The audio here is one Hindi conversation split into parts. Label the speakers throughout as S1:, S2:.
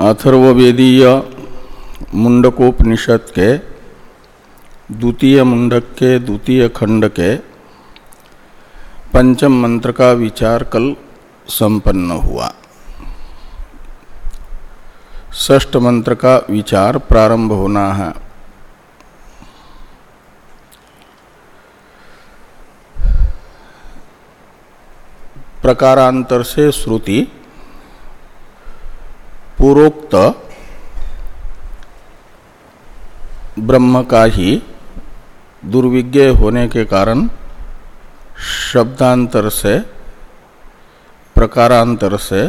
S1: अथर्वेदीय मुंडकोपनिषद के द्वितीय मुंडक के द्वितीय खंड के पंचम मंत्र का विचार कल संपन्न हुआ। ष्ठ मंत्र का विचार प्रारंभ होना है। प्रकारांतर से श्रुति पूर्वोक्त ब्रह्म का ही दुर्विज्ञ होने के कारण शब्दांतर से, प्रकारांतर से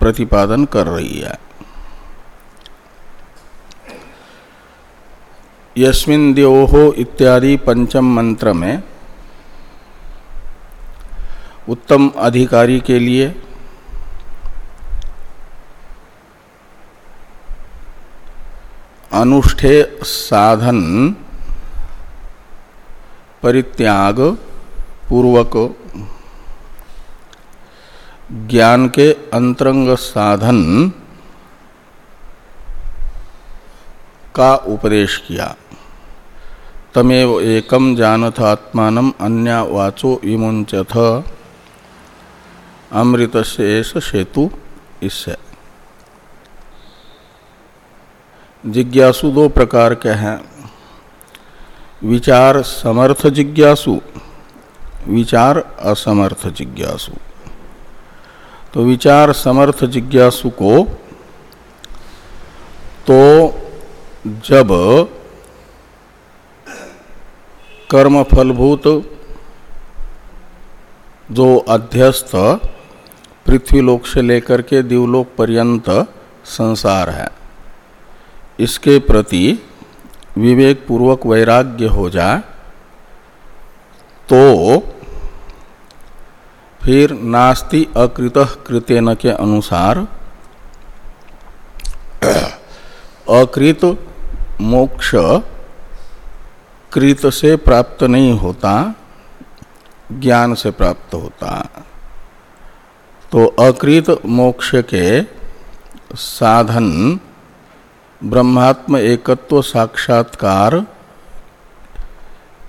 S1: प्रतिपादन कर रही है। यस्मिन द्योहो इत्यादि पंचम मंत्र में उत्तम अधिकारी के लिए अनुष्ठे साधन परित्याग पूर्वक ज्ञान के अंतरंग साधन का उपदेश किया। तमेव एकम जानथ आत्मान अन्या वाचो विमुंचथ अमृत शेष सेतु इससे जिज्ञासु दो प्रकार के हैं। विचार समर्थ जिज्ञासु, विचार असमर्थ जिज्ञासु। तो विचार समर्थ जिज्ञासु को तो जब कर्म फलभूत जो अध्यस्त पृथ्वीलोक से लेकर के दिवलोक पर्यंत संसार है। इसके प्रति विवेक पूर्वक वैराग्य हो जाए तो फिर नास्ति अकृत कृतेन के अनुसार अकृत मोक्ष कृत से प्राप्त नहीं होता, ज्ञान से प्राप्त होता। तो अकृत मोक्ष के साधन ब्रह्मात्म एकत्व साक्षात्कार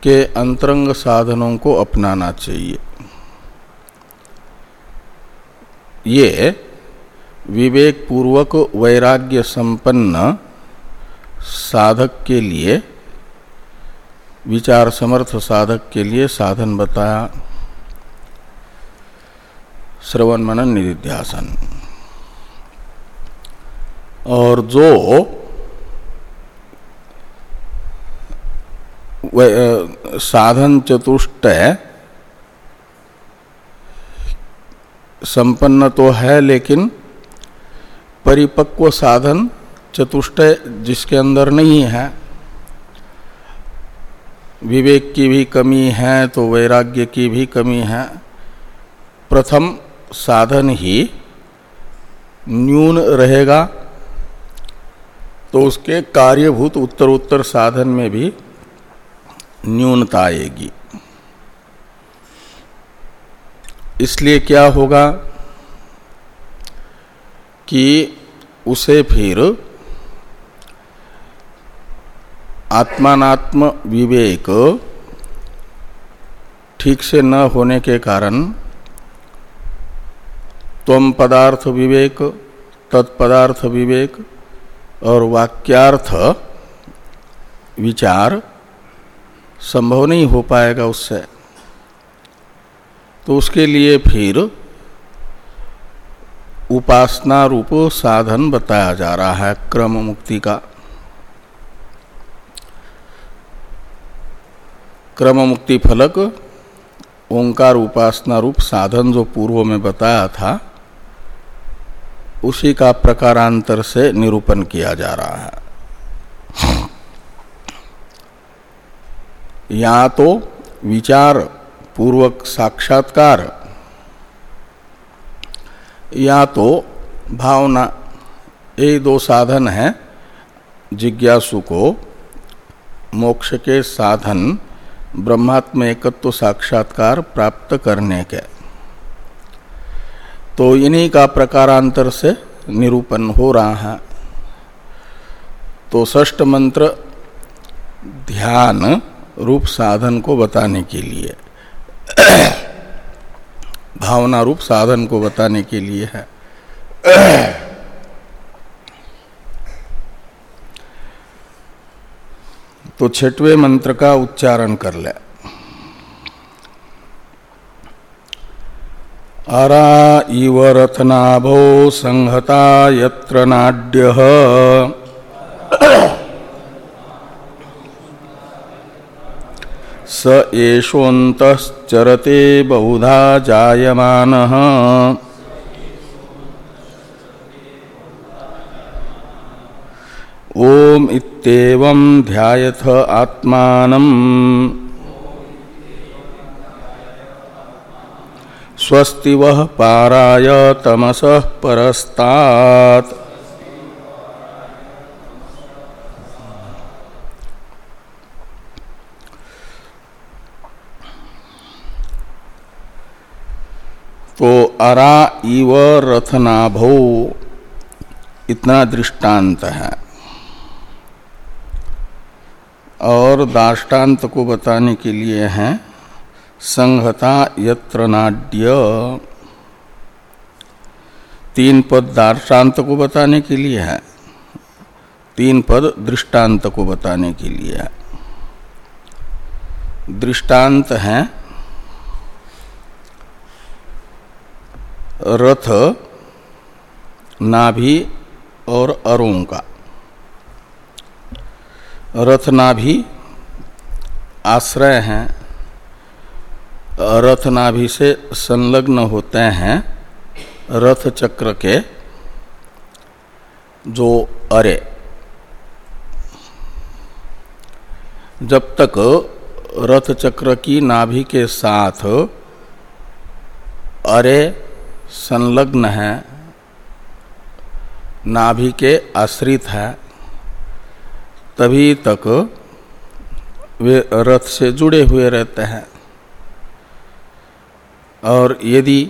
S1: के अंतरंग साधनों को अपनाना चाहिए। ये विवेक पूर्वक वैराग्य संपन्न साधक के लिए, विचार समर्थ साधक के लिए साधन बताया। श्रवण मनन निधिध्यासन। और जो साधन चतुष्ट संपन्न तो है, लेकिन परिपक्व साधन चतुष्ट जिसके अंदर नहीं है। विवेक की भी कमी है तो वैराग्य की भी कमी है। प्रथम साधन ही न्यून रहेगा तो उसके कार्यभूत उत्तरोत्तर साधन में भी न्यूनता आएगी इसलिए क्या होगा कि उसे फिर आत्मात्म विवेक ठीक से न होने के कारण तम पदार्थ विवेक, तत्पदार्थ विवेक और वाक्यार्थ विचार संभव नहीं हो पाएगा उससे। तो उसके लिए फिर उपासना रूप साधन बताया जा रहा है क्रम मुक्ति का। क्रम मुक्ति फलक ओंकार उपासना रूप साधन जो पूर्व में बताया था, उसी का प्रकारांतर से निरूपण किया जा रहा है। या तो विचार पूर्वक साक्षात्कार, या तो भावना, ये दो साधन हैं, जिज्ञासु को मोक्ष के साधन, ब्रह्मात्म एकत्व साक्षात्कार प्राप्त करने के। तो इन्हीं का प्रकारांतर से निरूपण हो रहा है। तो षष्ट मंत्र, ध्यान रूप साधन को बताने के लिए। भावना रूप साधन को बताने के लिए है। तो छठवें मंत्र का उच्चारण कर ले। अरा इव रथनाभो संहता यत्र नाड्य। स एषोन्तश्चरते बहुधा जायमानः। ओम इत्येवं ध्यायथ आत्मानम् स्वस्ति वह पाराय तमस परस्तात् तो अरा इव रथनाभो। इतना दृष्टांत है। और दाष्टान्त को बताने के लिए है, संहता यत्र नाड्य। तीन पद दाष्टान्त को बताने के लिए है। तीन पद दृष्टांत को बताने के लिए है। दृष्टांत है रथ, नाभि और अरों का। रथनाभि आश्रय हैं। रथनाभि से संलग्न होते हैं रथ चक्र के जो अरे। जब तक रथ चक्र की नाभि के साथ अरे संलग्न है, नाभि के आश्रित है, तभी तक वे रथ से जुड़े हुए रहते हैं। और यदि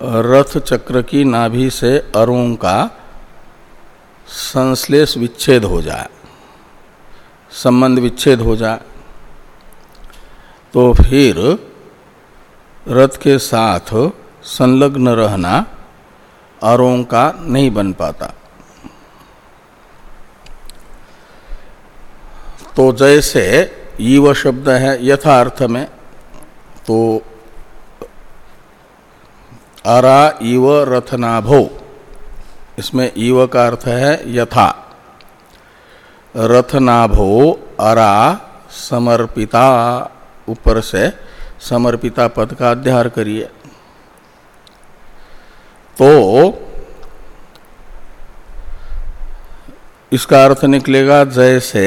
S1: रथ चक्र की नाभि से अरुण का संश्लेष विच्छेद हो जाए, संबंध विच्छेद हो जाए तो फिर रथ के साथ संलग्न रहना अरों का नहीं बन पाता। तो जैसे ईव शब्द है यथार्थ में तो अरा इव रथनाभो, इसमें ईव का अर्थ है यथा। रथनाभो अरा समर्पिता, ऊपर से समर्पिता पद का अध्यार करिए। तो इसका अर्थ निकलेगा जैसे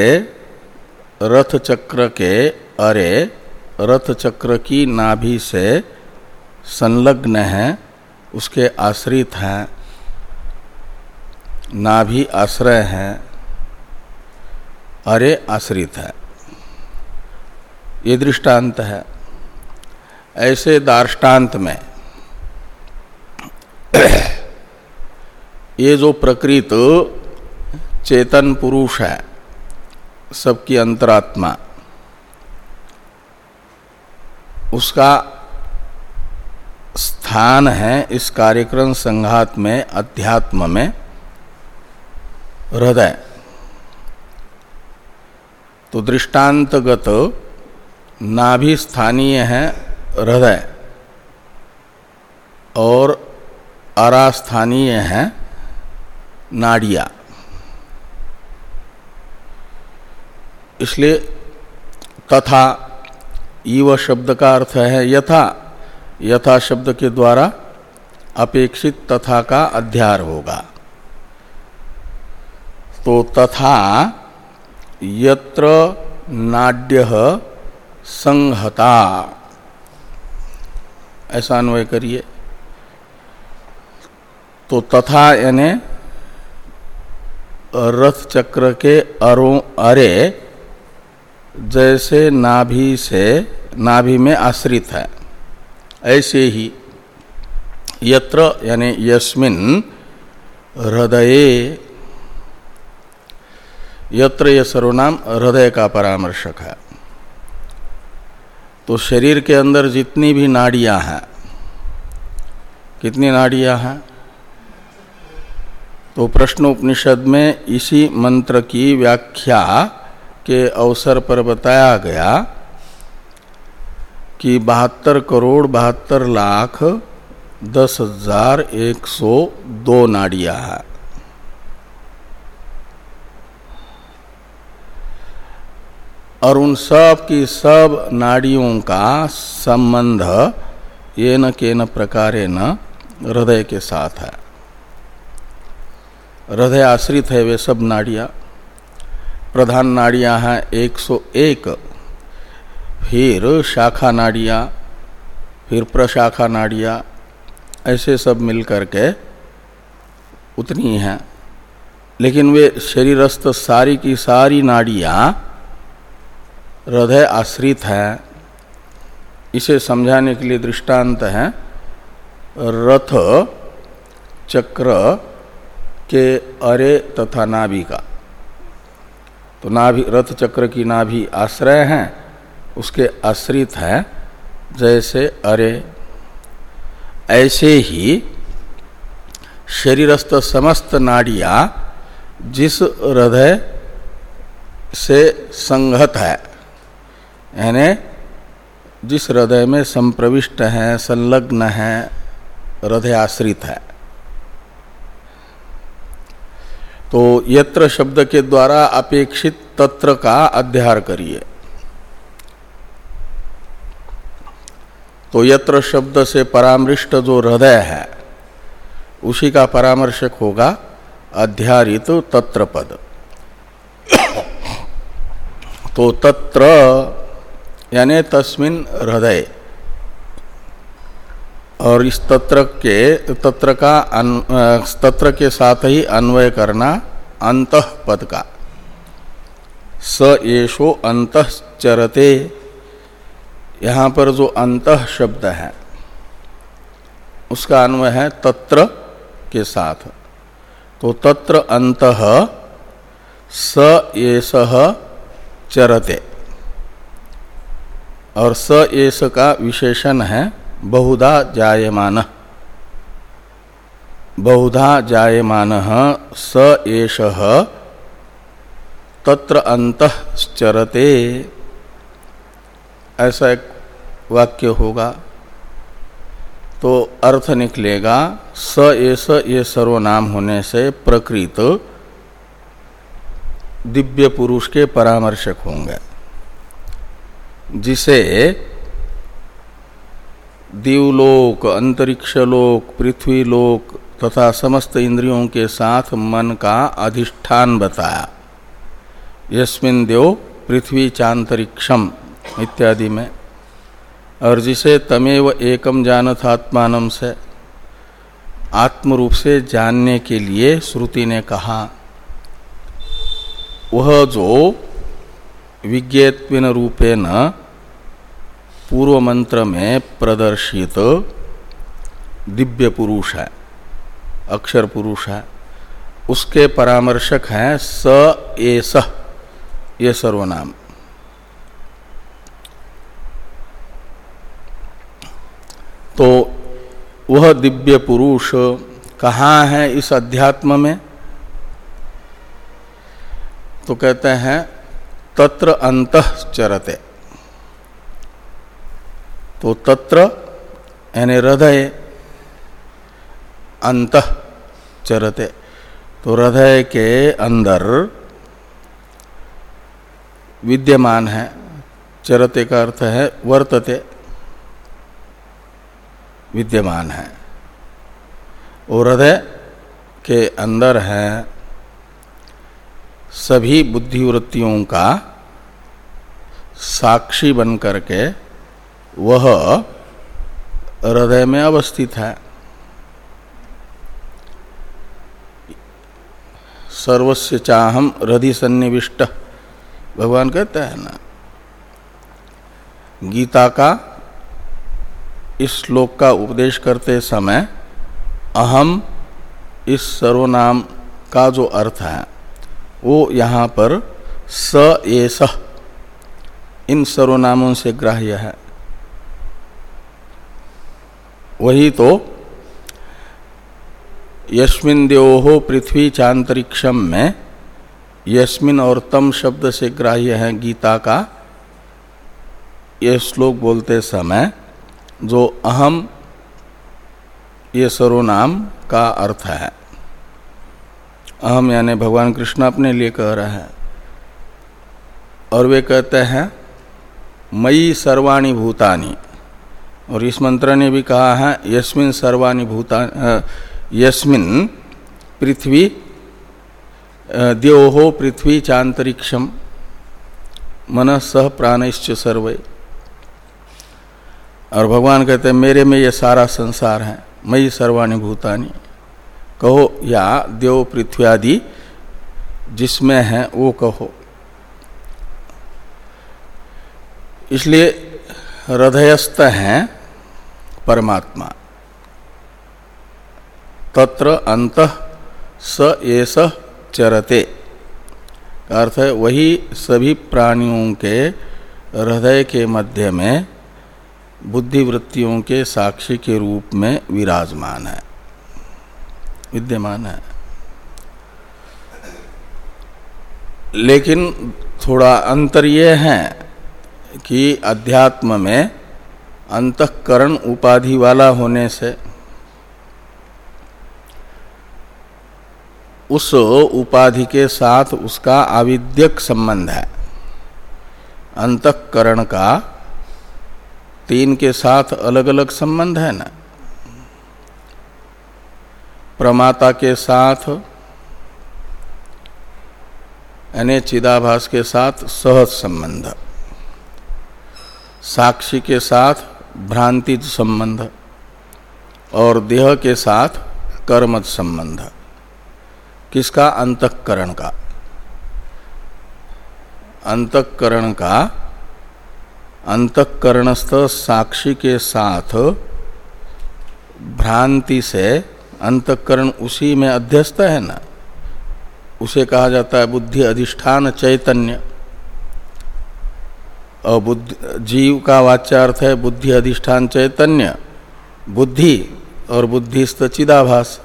S1: रथ चक्र के अरे, रथ चक्र की नाभि से संलग्न है, उसके आश्रित हैं, नाभि आश्रय हैं, अरे आश्रित है। ये दृष्टांत है। ऐसे दार्ष्टान्त में ये जो प्रकृत चेतन पुरुष है, सबकी अंतरात्मा, उसका स्थान है इस कार्यक्रम संघात में, अध्यात्म में, हृदय। तो दृष्टांतगत नाभि स्थानीय है हृदय और अरास्थानीय है, नाड़िया। इसलिए तथा ईव शब्द का अर्थ है यथा। यथा शब्द के द्वारा अपेक्षित तथा का अध्यार होगा। तो तथा यत्र नाड्य संहता। ऐसा अन्वय करिए। तो तथा यानी रथ चक्र के अरो, अरे जैसे नाभि से, नाभि में आश्रित है। ऐसे ही यत्र यानी यस्मिन हृदय, यत्र यह सर्वनाम हृदय का परामर्शक है। तो शरीर के अंदर जितनी भी नाड़ियाँ हैं, कितनी नाड़ियाँ हैं? तो प्रश्नोपनिषद में इसी मंत्र की व्याख्या के अवसर पर बताया गया कि बहत्तर करोड़ बहत्तर लाख दस हज़ार एक सौ दो नाड़ियाँ हैं। और उन सब की सब नाड़ियों का संबंध ये न प्रकारे न हृदय के साथ है। हृदय आश्रित है वे सब नाड़ियाँ। प्रधान नाड़ियाँ हैं 101 फिर शाखा नाड़ियाँ, फिर प्रशाखा नाड़ियाँ, ऐसे सब मिल के उतनी हैं। लेकिन वे शरीरस्थ सारी की सारी नाड़ियाँ हृदय आश्रित है। इसे समझाने के लिए दृष्टांत है। रथ, चक्र के अरे तथा नाभि का। तो नाभि, रथ चक्र की नाभि आश्रय है, उसके आश्रित है, जैसे अरे। ऐसे ही शरीरस्थ समस्त नाड़ियाँ जिस हृदय से संगत है, यानी जिस हृदय में संप्रविष्ट है, संलग्न है हृदय आश्रित है। तो यत्र शब्द के द्वारा अपेक्षित तत्र का अध्यार करिए। तो यत्र शब्द से परामृष्ट जो हृदय है, उसी का परामर्शक होगा अध्यारित तत्र पद। तो तत्र यानी तस्मिन हृदय। और इस तत्र के, तत्र का तत्र के साथ ही अन्वय करना अंत पद का। स येषो अंत चरते यहाँ पर जो अंत शब्द है, उसका अन्वय है तत्र के साथ। तो तत्र अंत स येष चरते। और स एस का विशेषण है बहुधा जायमान। बहुधा जायमान स एष तत्र अंत चरते ऐसा एक वाक्य होगा। तो अर्थ निकलेगा, स एस ये सर्वनाम होने से प्रकृत दिव्य पुरुष के परामर्शक होंगे। जिसे दीवलोक अंतरिक्षलोक पृथ्वीलोक तथा समस्त इंद्रियों के साथ मन का अधिष्ठान बताया। यस्मिन देव पृथ्वी चांतरिक्षम इत्यादि में और जिसे तमेव एकम जानत आत्मान से आत्म रूप से जानने के लिए श्रुति ने कहा, वह जो विज्ञत्विन रूपेण पूर्व मंत्र में प्रदर्शित दिव्य पुरुष है अक्षर पुरुष है। उसके परामर्शक हैं स एस ये सर्वनाम। तो वह दिव्य पुरुष कहाँ है इस अध्यात्म में? तो कहते हैं, तत्र अंत चरते तो तत्र, यानी हृदय, अंत चरते। तो हृदय के अंदर विद्यमान है। चरते का अर्थ है वर्तते। विद्यमान है। और हृदय के अंदर है सभी बुद्धिवृत्तियों का साक्षी बन करके वह हृदय में अवस्थित है। सर्वस्व चाहम हृदय सन्निविष्ट। भगवान कहते हैं ना, गीता का इस श्लोक का उपदेश करते समय अहम इस सर्वनाम का जो अर्थ है, वो यहाँ पर स एस इन सर्वनामों से ग्राह्य है। वही तो यस्मिन देवो पृथ्वी चांतरिक्षम में, यस्मिन और तम शब्द से ग्राह्य है गीता का, ये श्लोक बोलते समय, जो अहम, ये सर्वनाम का अर्थ है। अहम यानी भगवान कृष्ण अपने लिए कह रहे हैं। और वे कहते हैं मई सर्वाणी भूतानी। और इस मंत्र ने भी कहा है, यस्मिन सर्वाणी भूता यस्मिन पृथ्वी देवो पृथ्वी चांतरिक्षम मन सह प्राणश्च सर्वे। और भगवान कहते हैं, मेरे में ये सारा संसार है मई सर्वाणी भूतानी। कहो, या देव पृथ्वी आदि जिसमें है, वो कहो। इसलिए हृदयस्थ हैं परमात्मा। तत्र अंत स एस चरते। अर्थ वही सभी प्राणियों के हृदय के मध्य में, बुद्धिवृत्तियों के साक्षी के रूप में विराजमान है। विद्यमान है। लेकिन थोड़ा अंतर ये है कि अध्यात्म में अंतकरण उपाधि वाला होने से उस उपाधि के साथ उसका आविद्यक संबंध है। अंतकरण का तीन के साथ अलग अलग संबंध है ना? प्रमाता के साथ, यानी चिदाभास के साथ सहज संबंध। साक्षी के साथ भ्रांति संबंध और देह के साथ कर्मत संबंध। किसका? अंतकरण का। अंतकरण का अंतकरणस्थ साक्षी के साथ भ्रांति से अंतकरण उसी में अध्यस्त है ना? उसे कहा जाता है बुद्धि अधिष्ठान चैतन्य। और जीव का वाच्यार्थ है बुद्धि अधिष्ठान चैतन्य बुद्धि और बुद्धिस्त चिदाभास।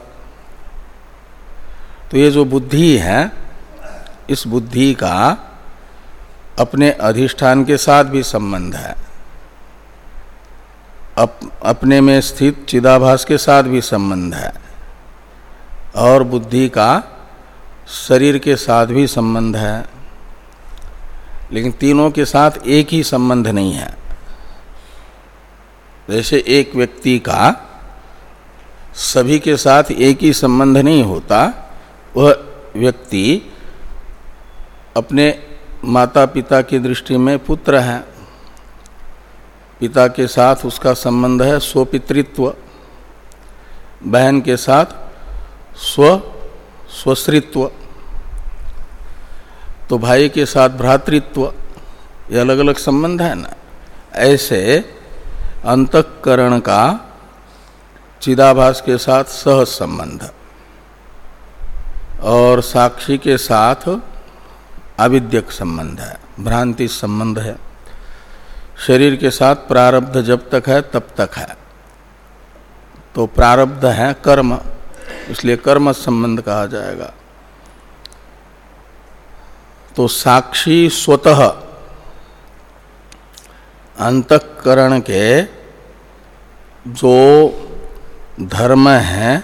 S1: तो ये जो बुद्धि है इस बुद्धि का अपने अधिष्ठान के साथ भी संबंध है। अप, अपने में स्थित चिदाभास के साथ भी संबंध है। और बुद्धि का शरीर के साथ भी संबंध है। लेकिन तीनों के साथ एक ही संबंध नहीं है। जैसे एक व्यक्ति का सभी के साथ एक ही संबंध नहीं होता, वह व्यक्ति अपने माता पिता की दृष्टि में पुत्र है। पिता के साथ उसका संबंध है स्वपितृत्व। बहन के साथ स्व स्वश्रित्व तो भाई के साथ भ्रातृत्व, ये अलग अलग संबंध है ना? ऐसे अंतकरण का चिदाभास के साथ सहज संबंध और साक्षी के साथ आविद्यक संबंध है, भ्रांति संबंध है। शरीर के साथ प्रारब्ध जब तक है, तब तक है। तो प्रारब्ध है कर्म, इसलिए कर्म संबंध कहा जाएगा। तो साक्षी स्वतः अंतकरण के जो धर्म है,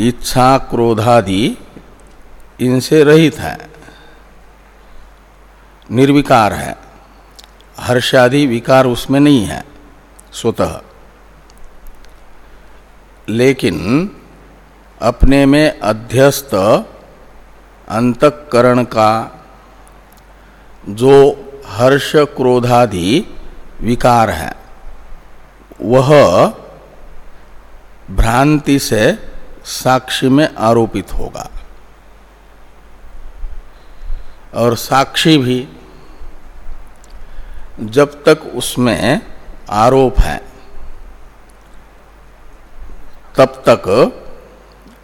S1: इच्छा क्रोधादि, इनसे रहित है, निर्विकार है, हर्षादि विकार उसमें नहीं है, स्वतः। लेकिन अपने में अध्यस्त अंतकरण का जो हर्ष क्रोधादि विकार है, वह भ्रांति से साक्षी में आरोपित होगा। और साक्षी भी जब तक उसमें आरोप है, तब तक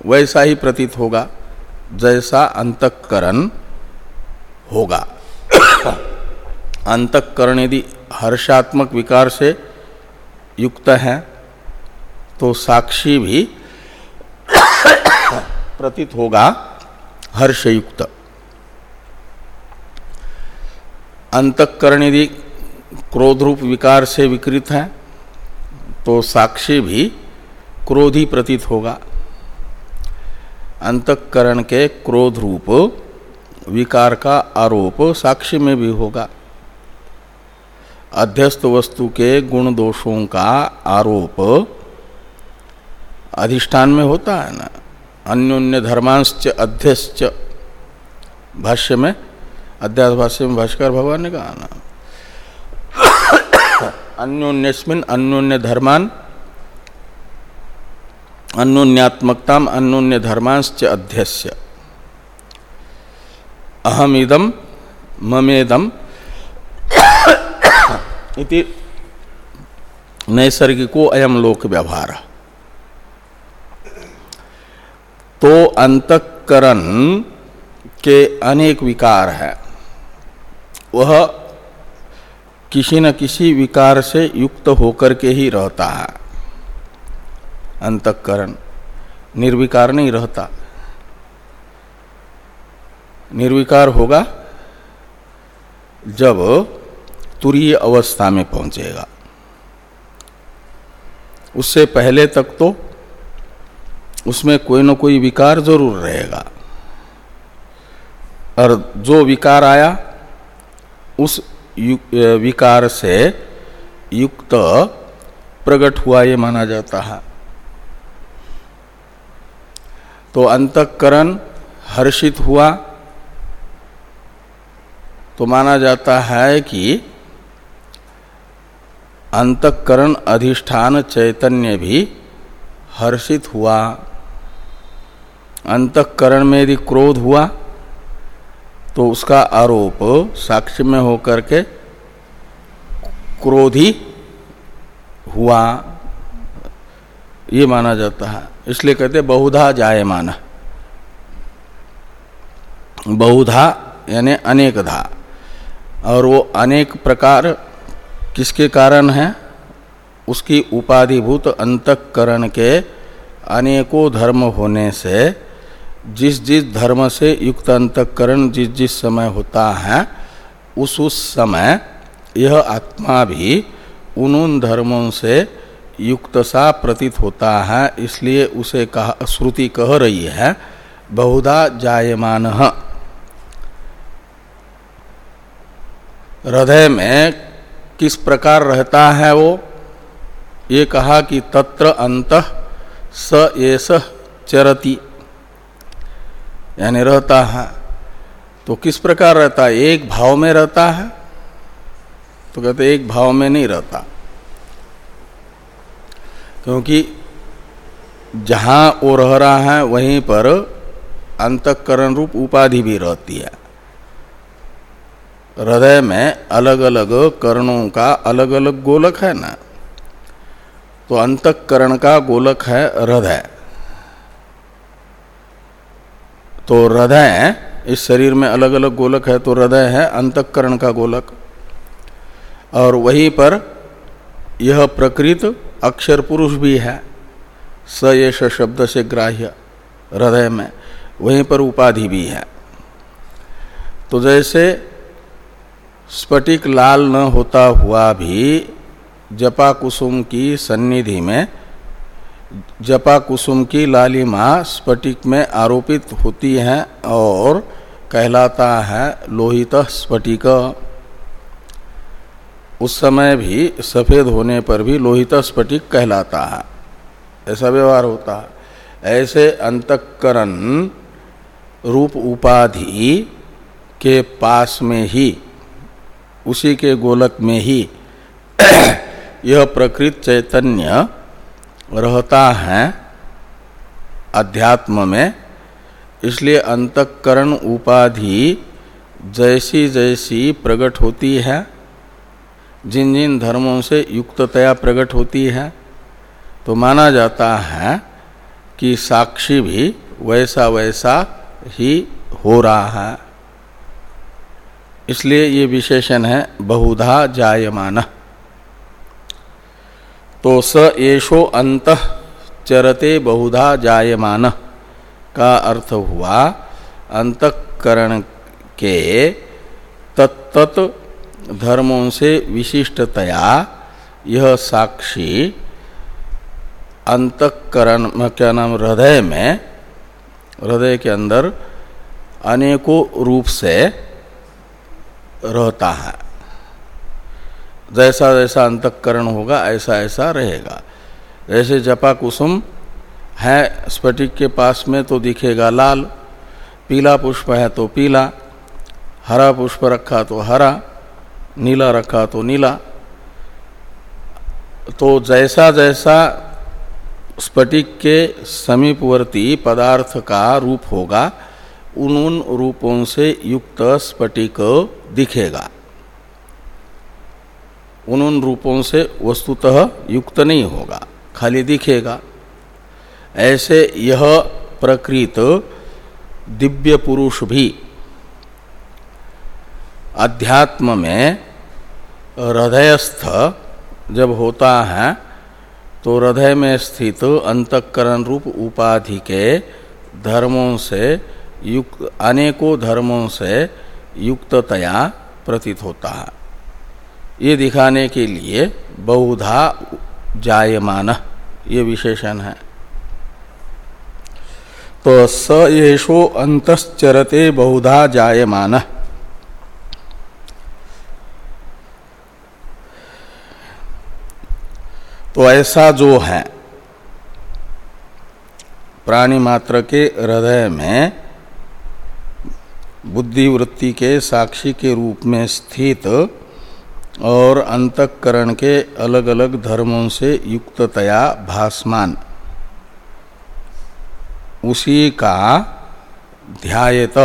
S1: वैसा ही प्रतीत होगा। जैसा अंतकरण होगा। अंतकरण यदि हर्षात्मक विकार से युक्त है तो साक्षी भी प्रतीत होगा हर्षयुक्त। अंतकरण यदि क्रोध रूप विकार से विकृत है तो साक्षी भी क्रोधी प्रतीत होगा। अंतकरण के क्रोध रूप, विकार का आरोप साक्षी में भी होगा। अध्यस्त वस्तु के गुण दोषों का आरोप अधिष्ठान में होता है ना? अन्योन्य धर्मांश्च अध्यश्च भाष्य में अध्यास भाष्य में भाष्कर भगवान ने कहा ना, अन्योन्यस्मिन अन्योन्य धर्मान अन्योन्यात्मकता अन्योन्य धर्मांश्च अध्यस्य। अहम इदम ममेदम इति नैसर्गिको अयम लोक व्यवहार तो अंतकरण के अनेक विकार हैं। वह किसी न किसी विकार से युक्त होकर के ही रहता है। अंतकरण। निर्विकार नहीं रहता। निर्विकार होगा जब तुरीय अवस्था में पहुंचेगा। उससे पहले तक तो उसमें कोई न कोई विकार ज़रूर रहेगा। और जो विकार आया, उस विकार से युक्त प्रकट हुआ ये माना जाता है। तो अंतकरण हर्षित हुआ। तो माना जाता है कि अंतकरण अधिष्ठान चैतन्य भी हर्षित हुआ। अंतकरण में यदि क्रोध हुआ तो उसका आरोप साक्ष्य में होकर के क्रोधी हुआ। ये माना जाता है। इसलिए कहते बहुधा जायमान। बहुधा यानी अनेकधा। और वो अनेक प्रकार किसके कारण है? उसकी उपाधिभूत अंतकरण के अनेकों धर्म होने से जिस जिस धर्म से युक्त अंतकरण जिस जिस समय होता है, उस उस समय यह आत्मा भी उन उन धर्मों से युक्त सा प्रतीत होता है, इसलिए उसे कहा, श्रुति कह रही है, बहुधा जायमान। हृदय में किस प्रकार रहता है वो? ये कहा कि तत्र अंत स एस चरती। यानी रहता है। तो किस प्रकार रहता है? एक भाव में रहता है। तो कहते एक भाव में नहीं रहता। क्योंकि जहाँ वो रह रहा है, वहीं पर अंतकरण रूप उपाधि भी रहती है। हृदय में अलग अलग कर्णों का अलग अलग गोलक है ना? तो अंतकरण का गोलक है हृदय। तो हृदय, इस शरीर में अलग अलग गोलक है तो हृदय है अंतकरण का गोलक। और वहीं पर यह प्रकृत अक्षर पुरुष भी है। स येष शब्द से ग्राह्य हृदय में, वहीं पर उपाधि भी है। तो जैसे स्फटिक लाल न होता हुआ भी जपा कुसुम की सन्निधि में जपा कुसुम की लालिमा स्फटिक में आरोपित होती है और कहलाता है लोहित स्फटिक। उस समय भी सफ़ेद होने पर भी लोहित स्फटिक कहलाता है। ऐसा व्यवहार होता है। ऐसे अंतकरण रूप उपाधि के पास में ही, उसी के गोलक में ही यह प्रकृत चैतन्य रहता है अध्यात्म में। इसलिए अंतकरण उपाधि जैसी जैसी प्रकट होती है जिन जिन धर्मों से युक्ततया प्रकट होती है तो माना जाता है कि साक्षी भी वैसा वैसा ही हो रहा है। इसलिए ये विशेषण है, बहुधा जायमान। तो स येषो अंत चरते बहुधा जायमान का अर्थ हुआ, अंतकरण के तत्त धर्मों से विशिष्टतया यह साक्षी अंतकरण क्या नाम, हृदय में, हृदय के अंदर अनेकों रूप से रहता है। जैसा जैसा अंतकरण होगा, ऐसा ऐसा रहेगा। जैसे जपा कुसुम है, स्फटिक के पास में तो दिखेगा लाल, पीला पुष्प है तो पीला, हरा पुष्प रखा तो हरा नीला रखा तो नीला। तो जैसा जैसा स्फटिक के समीपवर्ती पदार्थ का रूप होगा, उन उन रूपों से युक्त स्फटिक दिखेगा। उन उन रूपों से वस्तुतः युक्त नहीं होगा, खाली दिखेगा। ऐसे यह प्रकृत दिव्य पुरुष भी अध्यात्म में हृदयस्थ जब होता है तो हृदय में स्थित अंतकरण रूप उपाधि के धर्मों से युक्त, अनेकों धर्मों से युक्ततया प्रतीत होता है। ये दिखाने के लिए बहुधा जायमान ये विशेषण है। तो स येषो अंतश्चरते बहुधा जायमान। तो ऐसा जो है, प्राणी मात्र के हृदय में बुद्धि वृत्ति के साक्षी के रूप में स्थित और अंतकरण के अलग अलग धर्मों से युक्ततया भासमान, उसी का ध्यायत,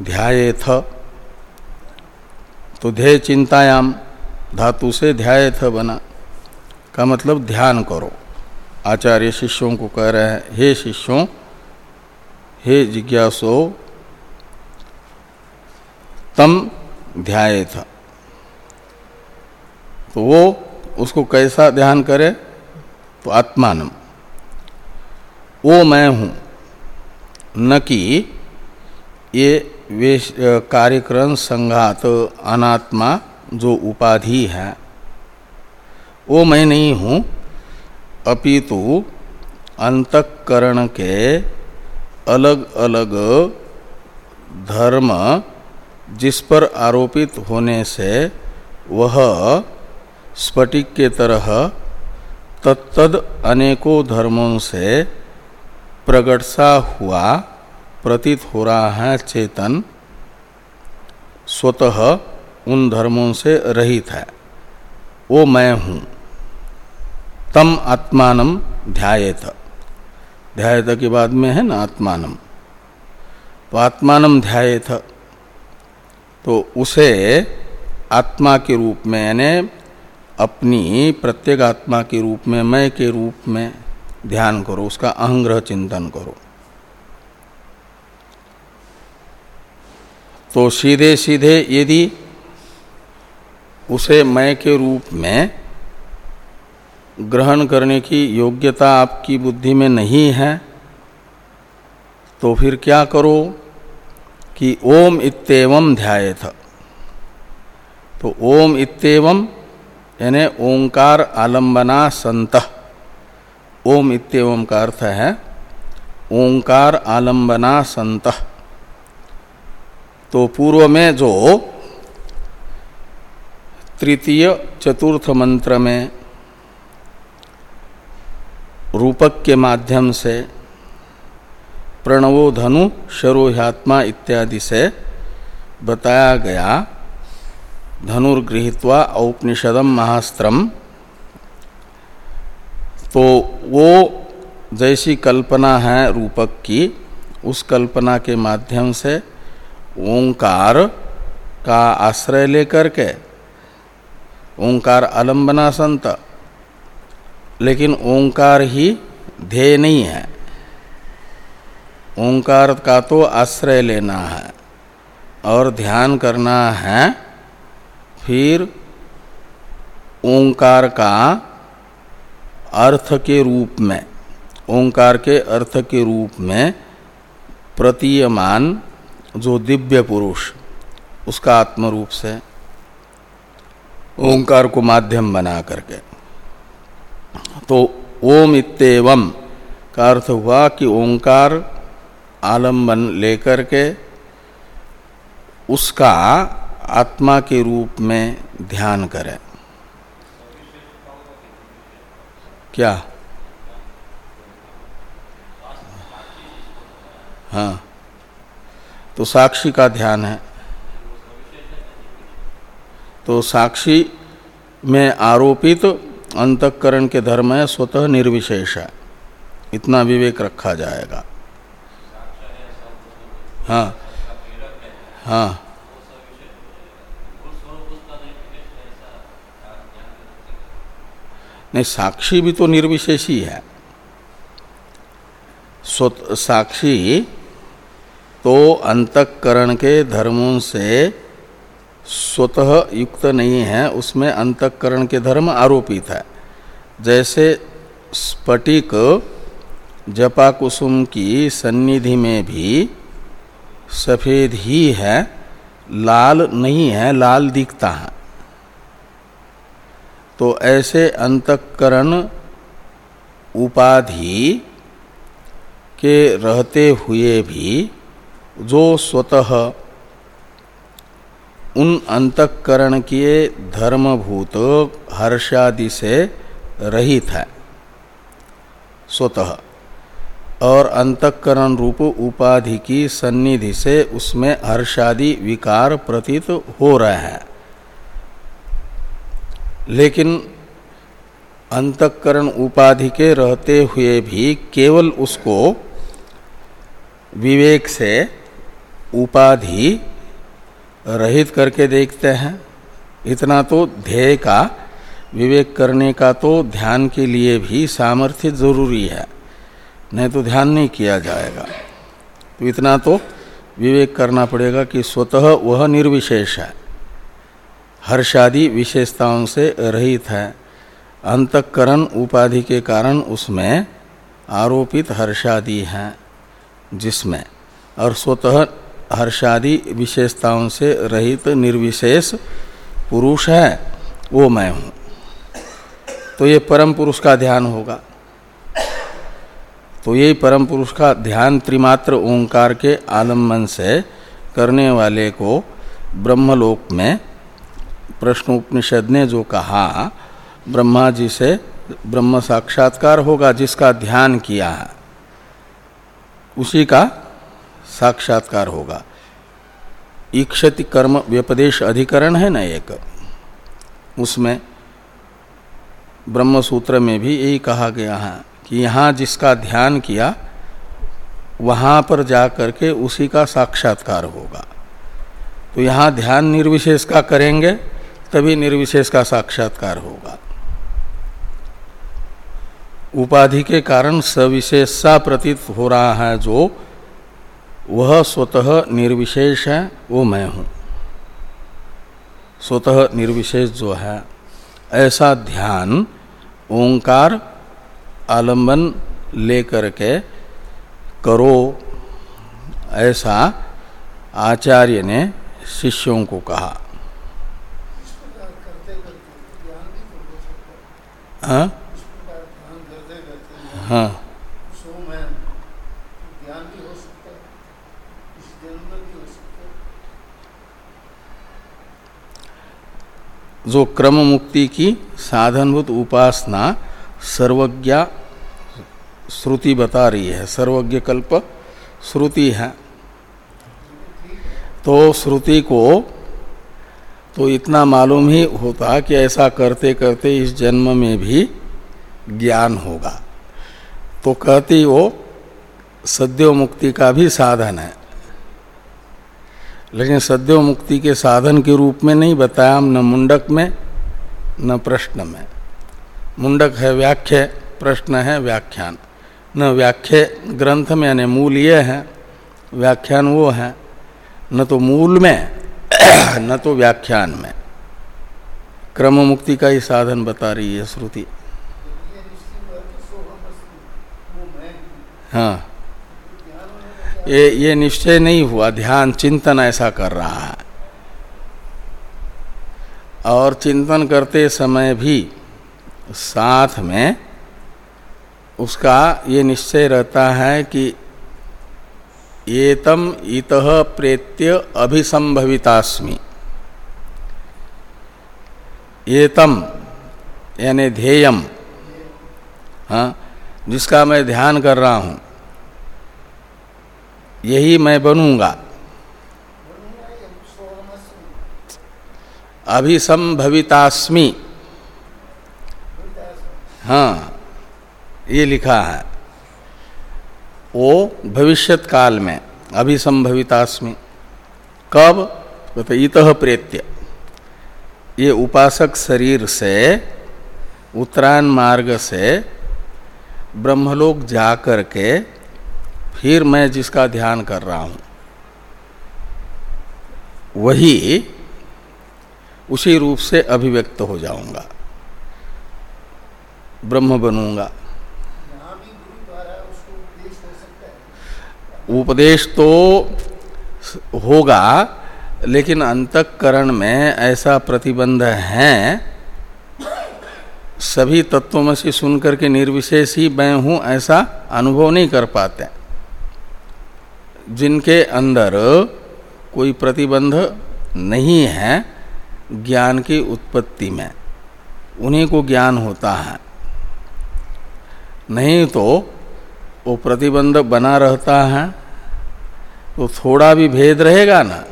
S1: ध्यायथ। तो ध्येय चिंतायाम धातु से ध्याय था बना। का मतलब ध्यान करो। आचार्य शिष्यों को कह रहे हैं, हे शिष्यों, हे जिज्ञासो, तम ध्याय था। तो वो उसको कैसा ध्यान करे? तो आत्मानम। वो मैं हूँ, न कि ये कार्यक्रम संघात अनात्मा जो उपाधि है, वो मैं नहीं हूँ। अपितु अंतकरण के अलग अलग धर्म जिस पर आरोपित होने से वह स्फटिक के तरह तत्तद अनेकों धर्मों से प्रगट सा हुआ, प्रतीत हो रहा है चेतन। स्वतः उन धर्मों से रहित है। वो मैं हूँ। तम आत्मानम ध्यायत। ध्यायत के बाद में है ना आत्मानम। तो आत्मानम ध्यायत। तो उसे आत्मा के रूप में यानी अपनी प्रत्येक आत्मा के रूप में, मैं के रूप में ध्यान करो, उसका अहंग्रह चिंतन करो। तो सीधे सीधे यदि उसे मैं के रूप में ग्रहण करने की योग्यता आपकी बुद्धि में नहीं है तो फिर क्या करो कि ओम इतम ध्यायथ तो ओम इतम यानी ओंकार आलंबना संत। ओम इतम का अर्थ है, ओंकार आलंबना संत। तो पूर्व में जो तृतीय चतुर्थ मंत्र में रूपक के माध्यम से प्रणवो धनु शरोहात्मा इत्यादि से बताया गया धनुर्गृहित्वा औपनिषदम महास्त्रम तो वो जैसी कल्पना है रूपक की, उस कल्पना के माध्यम से ओंकार का आश्रय लेकर के ओंकार आलम्बना संत। लेकिन ओंकार ही ध्येय नहीं है। ओंकार का तो आश्रय लेना है और ध्यान करना है, फिर ओंकार का अर्थ के रूप में, ओंकार के अर्थ के रूप में प्रतीयमान जो दिव्य पुरुष, उसका आत्म रूप से ओंकार को माध्यम बना करके। तो ओम इतम का अर्थ हुआ कि ओंकार आलंबन लेकर के उसका आत्मा के रूप में ध्यान करें। क्या? हाँ। तो साक्षी का ध्यान है। तो साक्षी में आरोपित अंतकरण के धर्म है, स्वतः निर्विशेष है। इतना विवेक रखा जाएगा। हाँ। हाँ। नहीं, साक्षी भी तो निर्विशेष ही है। साक्षी तो अंतकरण के धर्मों से स्वतः युक्त नहीं है, उसमें अंतकरण के धर्म आरोपित है। जैसे स्फटिक जपा कुसुम की सन्निधि में भी सफ़ेद ही है, लाल नहीं है, लाल दिखता है। तो ऐसे अंतकरण उपाधि के रहते हुए भी जो स्वतः उन अंतकरण के धर्मभूत हर्षादि से रहित है। स्वतः। और अंतकरण रूप उपाधि की सन्निधि से उसमें हर्षादि विकार प्रतीत हो रहे हैं। लेकिन अंतकरण उपाधि के रहते हुए भी केवल उसको विवेक से उपाधि रहित करके देखते हैं। इतना तो ध्येय का, विवेक करने का तो ध्यान के लिए भी सामर्थ्य ज़रूरी है। नहीं तो ध्यान नहीं किया जाएगा। तो इतना तो विवेक करना पड़ेगा कि स्वतः वह निर्विशेष है। हर्षादि विशेषताओं से रहित है। अंतकरण उपाधि के कारण उसमें आरोपित हर्षादि हैं, जिसमें और स्वतः हर्षादि विशेषताओं से रहित निर्विशेष पुरुष है, वो मैं हूँ। तो ये परम पुरुष का ध्यान होगा। तो यही परम पुरुष का ध्यान त्रिमात्र ओंकार के आलंबन से करने वाले को ब्रह्मलोक में प्रश्नोपनिषद ने जो कहा, ब्रह्मा जी से ब्रह्म साक्षात्कार होगा जिसका ध्यान किया है। उसी का साक्षात्कार होगा। ईक्षति कर्म व्यपदेश अधिकरण है ना एक? उसमें ब्रह्म सूत्र में भी यही कहा गया है कि यहाँ जिसका ध्यान किया, वहाँ पर जा करके उसी का साक्षात्कार होगा। तो यहाँ ध्यान निर्विशेष का करेंगे, तभी निर्विशेष का साक्षात्कार होगा। उपाधि के कारण सविशेष प्रतीत हो रहा है जो वह स्वतः निर्विशेष है, वो मैं हूँ। स्वतः निर्विशेष जो है, ऐसा ध्यान, ओंकार, आलंबन लेकर के करो, ऐसा आचार्य ने शिष्यों को कहा। हाँ? हाँ। जो क्रम मुक्ति की साधनभूत उपासना सर्वज्ञा श्रुति बता रही है, सर्वज्ञ कल्प श्रुति है। तो श्रुति को तो इतना मालूम ही होता कि ऐसा करते करते इस जन्म में भी ज्ञान होगा। तो कहती वो सद्यो मुक्ति का भी साधन है। लेकिन सद्यो मुक्ति के साधन के रूप में नहीं बताया हम न मुंडक में न प्रश्न में। मुंडक है व्याख्या प्रश्न है व्याख्यान। न व्याख्या ग्रंथ में यानी मूल ये है व्याख्यान वो है न तो मूल में न तो व्याख्यान में। क्रम मुक्ति का ही साधन बता रही है श्रुति। हाँ। ये ये निश्चय नहीं हुआ। ध्यान, चिंतन ऐसा कर रहा है। और चिंतन करते समय भी साथ में उसका ये निश्चय रहता है कि एतम इत प्रेत्य अभिसंभवितास्मि। एतम, यानी ध्येयम हाँ जिसका मैं ध्यान कर रहा हूँ। यही मैं बनूँगा। अभिसंभवितास्मि। हाँ ये लिखा है। वो भविष्यत काल में अभिसंभवितास्मि। कब? तो इत प्रेत्य। ये उपासक शरीर से, उत्तरायण मार्ग से ब्रह्मलोक जा कर के फिर मैं जिसका ध्यान कर रहा हूँ, वही उसी रूप से अभिव्यक्त हो जाऊँगा। ब्रह्म बनूँगा। उपदेश तो होगा, लेकिन अंतकरण में ऐसा प्रतिबंध है, सभी तत्वों में से सुनकर के निर्विशेष ही मैं हूँ, ऐसा अनुभव नहीं कर पाते। जिनके अंदर कोई प्रतिबंध नहीं है ज्ञान की उत्पत्ति में, उन्हीं को ज्ञान होता है। नहीं तो वो प्रतिबंध बना रहता है तो थोड़ा भी भेद रहेगा ना।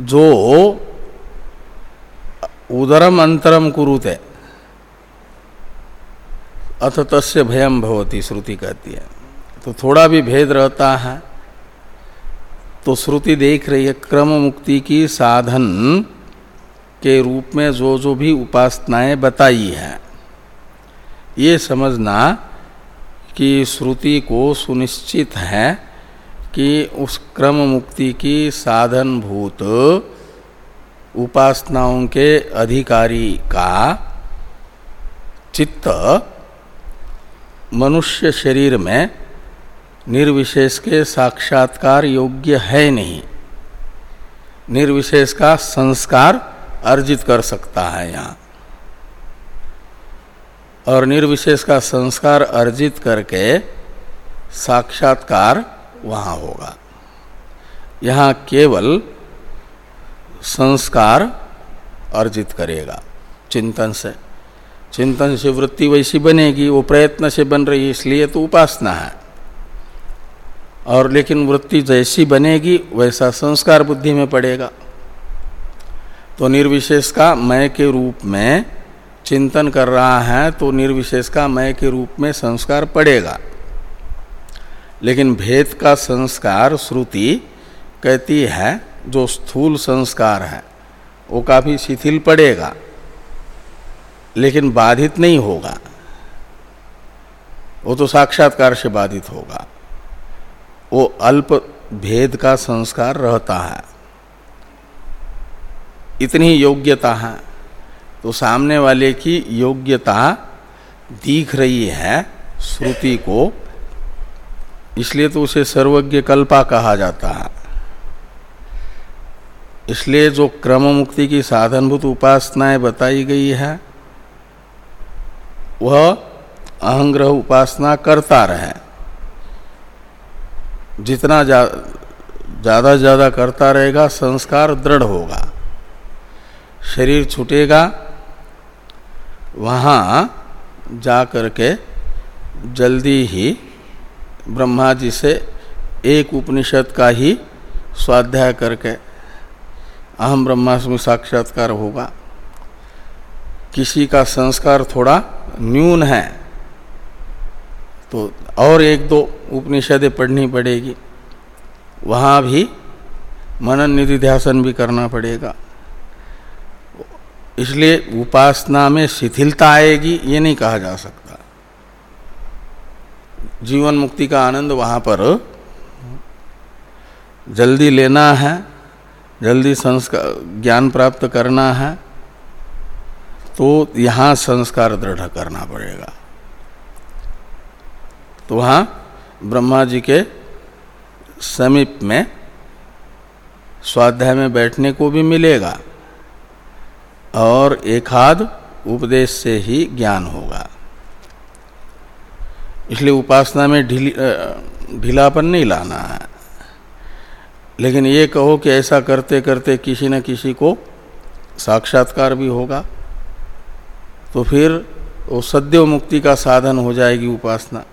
S1: जो उदरम अंतरम कुरुते अथ तस्य भयम भवती, श्रुति कहती है। तो थोड़ा भी भेद रहता है तो श्रुति देख रही है, क्रम मुक्ति की साधन के रूप में जो जो भी उपासनाएँ बताई है। ये समझना कि श्रुति को सुनिश्चित है कि उस क्रम मुक्ति की साधन भूत उपासनाओं के अधिकारी का चित्त मनुष्य शरीर में निर्विशेष के साक्षात्कार योग्य है नहीं। निर्विशेष का संस्कार अर्जित कर सकता है यहाँ। और निर्विशेष का संस्कार अर्जित करके साक्षात्कार वहाँ होगा। यहाँ केवल संस्कार अर्जित करेगा, चिंतन से। चिंतन से वृत्ति वैसी बनेगी, वो प्रयत्न से बन रही है, इसलिए तो उपासना है। और लेकिन वृत्ति जैसी बनेगी, वैसा संस्कार बुद्धि में पड़ेगा। तो निर्विशेष का मय के रूप में चिंतन कर रहा है तो निर्विशेष का मय के रूप में संस्कार पड़ेगा। लेकिन भेद का संस्कार श्रुति कहती है, जो स्थूल संस्कार है, वो काफ़ी शिथिल पड़ेगा। लेकिन बाधित नहीं होगा। वो तो साक्षात्कार से बाधित होगा। वो अल्प भेद का संस्कार रहता है। इतनी योग्यता है। तो सामने वाले की योग्यता दिख रही है श्रुति को। इसलिए तो उसे सर्वज्ञ कल्पा कहा जाता है। इसलिए जो क्रम मुक्ति की साधनभूत उपासनाएँ बताई गई है वह अहंग्रह उपासना करता रहे। जितना ज़्यादा जा, ज़्यादा करता रहेगा संस्कार दृढ़ होगा। शरीर छूटेगा वहाँ जा कर के जल्दी ही ब्रह्मा जी से एक उपनिषद का ही स्वाध्याय करके अहम ब्रह्मास्मि साक्षात्कार होगा। किसी का संस्कार थोड़ा न्यून है तो और एक दो उपनिषदें पढ़नी पड़ेगी, वहाँ भी मनन निधि ध्यासन भी करना पड़ेगा। इसलिए उपासना में शिथिलता आएगी, ये नहीं कहा जा सकता। जीवन मुक्ति का आनंद वहाँ पर जल्दी लेना है, जल्दी संस्कार ज्ञान प्राप्त करना है तो यहाँ संस्कार दृढ़ करना पड़ेगा। तो वहाँ ब्रह्मा जी के समीप में, स्वाध्याय में बैठने को भी मिलेगा और एकाध उपदेश से ही ज्ञान होगा। इसलिए उपासना में ढीली ढीलापन नहीं लाना है। लेकिन ये कहो कि ऐसा करते करते किसी न किसी को साक्षात्कार भी होगा। तो फिर वो सद्यो मुक्ति का साधन हो जाएगी उपासना।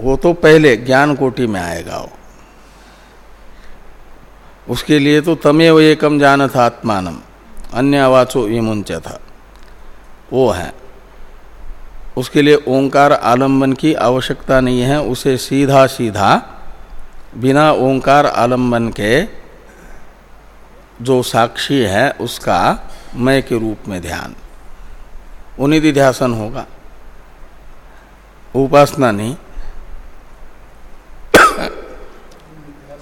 S1: वो तो पहले ज्ञान कोटि में आएगा वो। उसके लिए तो तमेव एकम जान था आत्मानम, अन्य अवाचो विमुंच था। वो है। उसके लिए ओंकार आलंबन की आवश्यकता नहीं है, उसे सीधा सीधा बिना ओंकार आलंबन के जो साक्षी है, उसका मय के रूप में ध्यान। उन्हीं ध्यासन होगा। उपासना नहीं।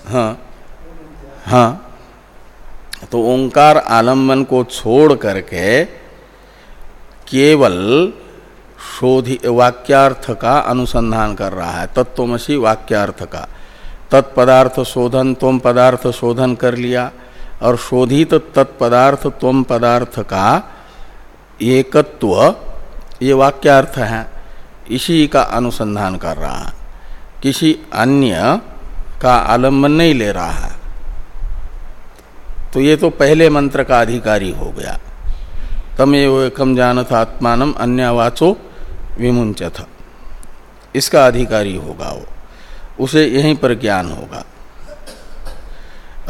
S1: हाँ। हाँ। तो ओंकार आलंबन को छोड़ करके केवल शोधि, वाक्यार्थ का अनुसंधान कर रहा है। तत्वमसी वाक्यार्थ का। तत्पदार्थ शोधन तुम पदार्थ शोधन कर लिया। और शोधित तत्पदार्थ तुम पदार्थ का एकत्व, ये वाक्यार्थ है। इसी का अनुसंधान कर रहा है। किसी अन्य का आलंबन नहीं ले रहा है। तो ये तो पहले मंत्र का अधिकारी हो गया। तम तमेव एकम जानथ आत्मान अन्यवाचो विमुंच था इसका अधिकारी होगा वो। उसे यहीं पर ज्ञान होगा।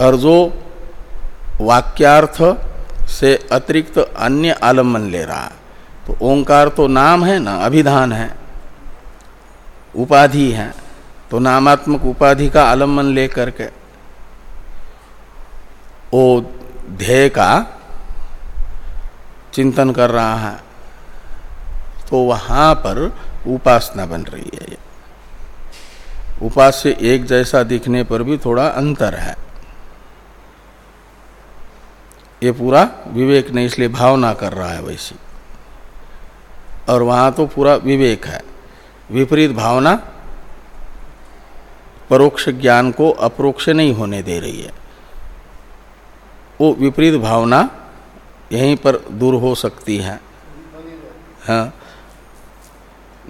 S1: और जो वाक्यार्थ से अतिरिक्त अन्य आलंबन ले रहा तो ओंकार तो नाम है ना, अभिधान है, उपाधि है तो नामात्मक उपाधि का आलंबन ले करके वो ध्येय का चिंतन कर रहा है तो वहाँ पर उपासना बन रही है। उपास्य एक जैसा दिखने पर भी थोड़ा अंतर है। ये पूरा विवेक नहीं, इसलिए भावना कर रहा है वैसी। और वहाँ तो पूरा विवेक है। विपरीत भावना परोक्ष ज्ञान को अप्रोक्ष नहीं होने दे रही है। वो विपरीत भावना यहीं पर दूर हो सकती है। हाँ।